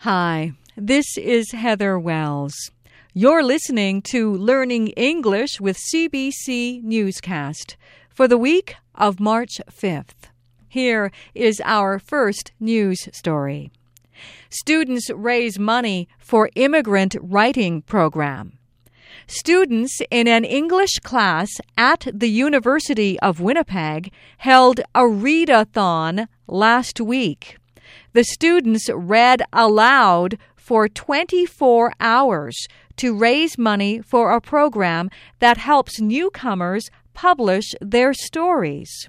Hi, this is Heather Wells. You're listening to Learning English with CBC Newscast for the week of March 5th. Here is our first news story. Students raise money for immigrant writing program. Students in an English class at the University of Winnipeg held a readathon last week. The students read aloud for 24 hours to raise money for a program that helps newcomers publish their stories.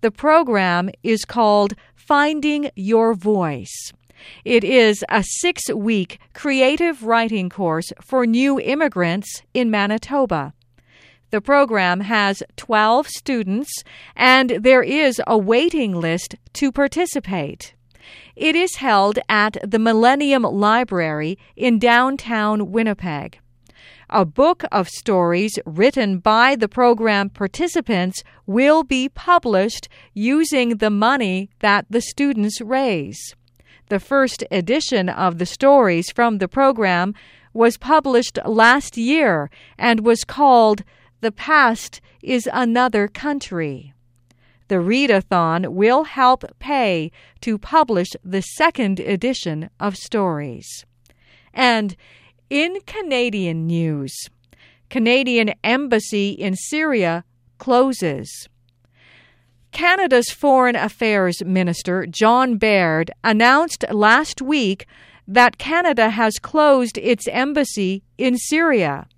The program is called Finding Your Voice. It is a six week creative writing course for new immigrants in Manitoba. The program has 12 students, and there is a waiting list to participate. It is held at the Millennium Library in downtown Winnipeg. A book of stories written by the program participants will be published using the money that the students raise. The first edition of the stories from the program was published last year and was called The Past is Another Country. The Readathon will help pay to publish the second edition of stories. And in Canadian news, Canadian embassy in Syria closes. Canada's Foreign Affairs Minister John Baird announced last week that Canada has closed its embassy in Syria.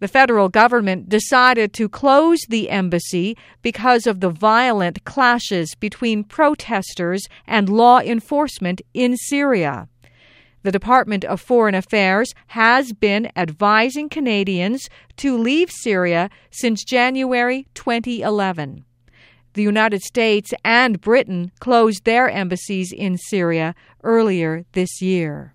The federal government decided to close the embassy because of the violent clashes between protesters and law enforcement in Syria. The Department of Foreign Affairs has been advising Canadians to leave Syria since January 2011. The United States and Britain closed their embassies in Syria earlier this year.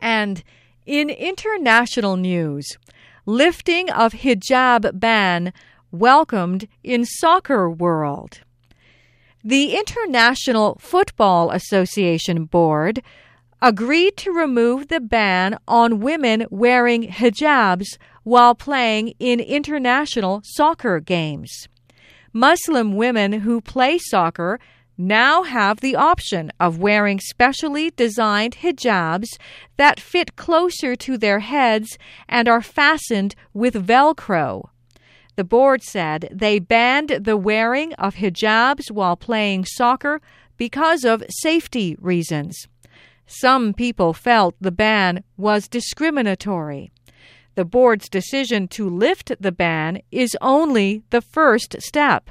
And in international news, lifting of hijab ban welcomed in soccer world. The International Football Association Board agreed to remove the ban on women wearing hijabs while playing in international soccer games. Muslim women who play soccer now have the option of wearing specially designed hijabs that fit closer to their heads and are fastened with Velcro. The board said they banned the wearing of hijabs while playing soccer because of safety reasons. Some people felt the ban was discriminatory. The board's decision to lift the ban is only the first step.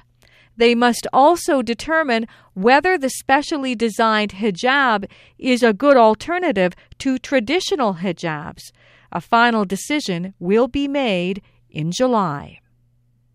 They must also determine whether the specially designed hijab is a good alternative to traditional hijabs. A final decision will be made in July.